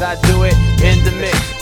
I do it in the mix.